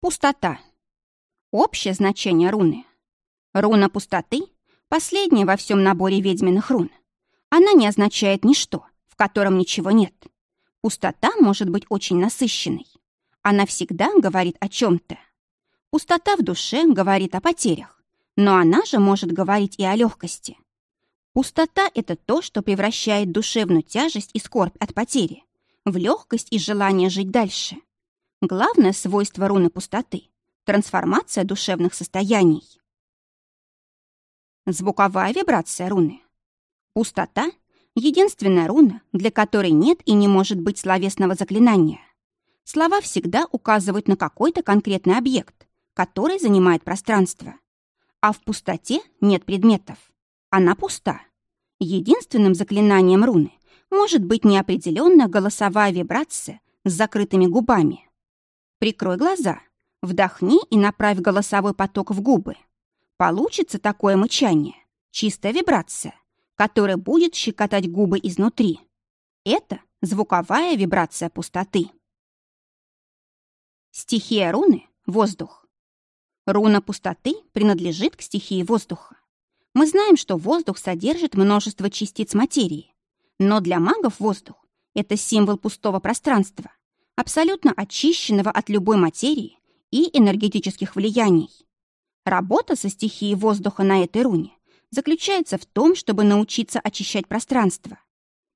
Пустота. Общее значение руны. Руна пустоты – последняя во всем наборе ведьминых рун. Она не означает ничто, в котором ничего нет. Пустота может быть очень насыщенной. Она всегда говорит о чем-то. Пустота в душе говорит о потерях, но она же может говорить и о легкости. Пустота – это то, что превращает душевную тяжесть и скорбь от потери в легкость и желание жить дальше. Главное свойство руны пустоты – трансформация душевных состояний. Звуковая вибрация руны. Пустота – единственная руна, для которой нет и не может быть словесного заклинания. Слова всегда указывают на какой-то конкретный объект, который занимает пространство. А в пустоте нет предметов. Она пуста. Единственным заклинанием руны может быть неопределенная голосовая вибрация с закрытыми губами. Прикрой глаза, вдохни и направь голосовой поток в губы. Получится такое мычание, чистая вибрация, которая будет щекотать губы изнутри. Это звуковая вибрация пустоты. Стихия руны — воздух. Руна пустоты принадлежит к стихии воздуха. Мы знаем, что воздух содержит множество частиц материи. Но для магов воздух — это символ пустого пространства, абсолютно очищенного от любой материи и энергетических влияний. Работа со стихией воздуха на этой руне заключается в том, чтобы научиться очищать пространство.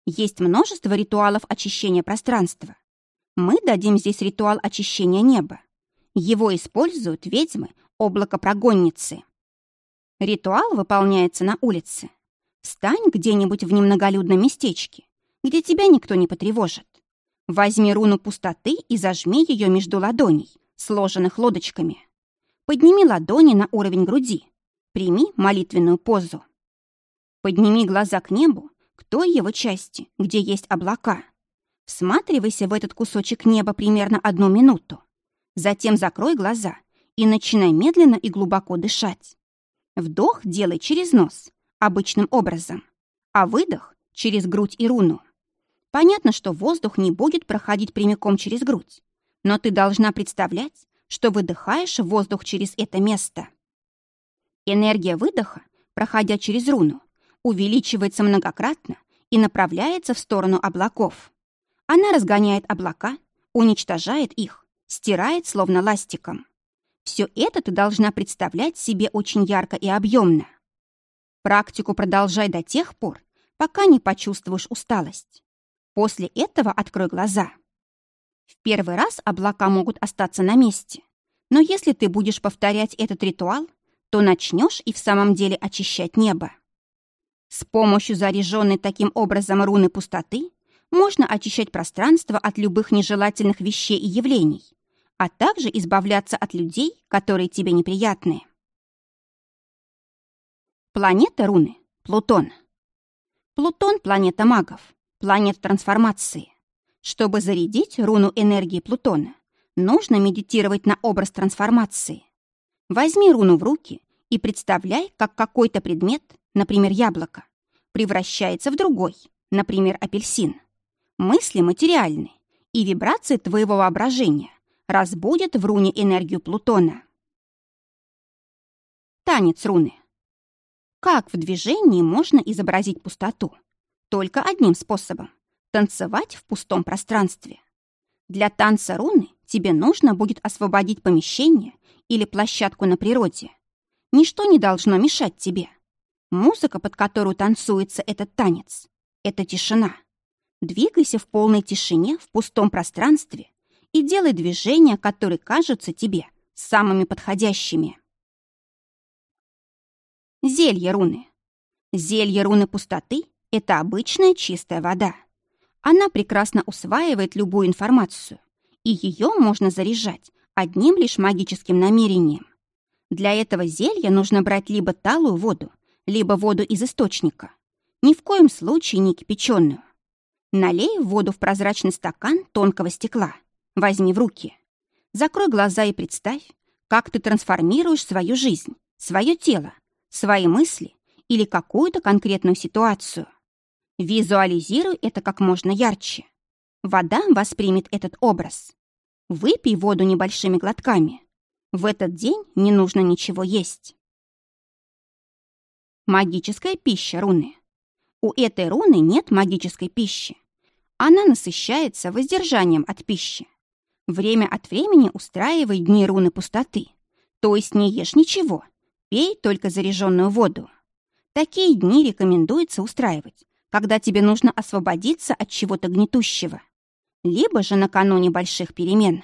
Есть множество ритуалов очищения пространства. Мы дадим здесь ритуал очищения неба. Его используют ведьмы облакопрогонницы. Ритуал выполняется на улице. Встань где-нибудь в немноголюдном местечке, где тебя никто не потревожит. Возьми руну пустоты и зажми ее между ладоней, сложенных лодочками. Подними ладони на уровень груди. Прими молитвенную позу. Подними глаза к небу, к той его части, где есть облака. Всматривайся в этот кусочек неба примерно одну минуту. Затем закрой глаза и начинай медленно и глубоко дышать. Вдох делай через нос, обычным образом, а выдох — через грудь и руну. Понятно, что воздух не будет проходить прямиком через грудь, но ты должна представлять, что выдыхаешь воздух через это место. Энергия выдоха, проходя через руну, увеличивается многократно и направляется в сторону облаков. Она разгоняет облака, уничтожает их, стирает словно ластиком. Все это ты должна представлять себе очень ярко и объемно. Практику продолжай до тех пор, пока не почувствуешь усталость. После этого открой глаза. В первый раз облака могут остаться на месте, но если ты будешь повторять этот ритуал, то начнешь и в самом деле очищать небо. С помощью заряженной таким образом руны пустоты можно очищать пространство от любых нежелательных вещей и явлений, а также избавляться от людей, которые тебе неприятны. Планета руны – Плутон. Плутон – планета магов, планета трансформации. Чтобы зарядить руну энергии Плутона, нужно медитировать на образ трансформации. Возьми руну в руки и представляй, как какой-то предмет, например, яблоко, превращается в другой, например, апельсин. Мысли материальны, и вибрации твоего воображения разбудят в руне энергию Плутона. Танец руны. Как в движении можно изобразить пустоту? Только одним способом — танцевать в пустом пространстве. Для танца руны тебе нужно будет освободить помещение или площадку на природе. Ничто не должно мешать тебе. Музыка, под которую танцуется этот танец — это тишина. Двигайся в полной тишине в пустом пространстве и делай движения, которые кажутся тебе самыми подходящими. Зелье руны. Зелье руны пустоты — это обычная чистая вода. Она прекрасно усваивает любую информацию, и ее можно заряжать одним лишь магическим намерением. Для этого зелья нужно брать либо талую воду, либо воду из источника. Ни в коем случае не кипяченую. Налей воду в прозрачный стакан тонкого стекла. Возьми в руки. Закрой глаза и представь, как ты трансформируешь свою жизнь, свое тело, свои мысли или какую-то конкретную ситуацию. Визуализируй это как можно ярче. Вода воспримет этот образ. Выпей воду небольшими глотками. В этот день не нужно ничего есть. Магическая пища руны. У этой руны нет магической пищи. Она насыщается воздержанием от пищи. Время от времени устраивай дни руны пустоты. То есть не ешь ничего, пей только заряженную воду. Такие дни рекомендуется устраивать, когда тебе нужно освободиться от чего-то гнетущего. Либо же накануне больших перемен.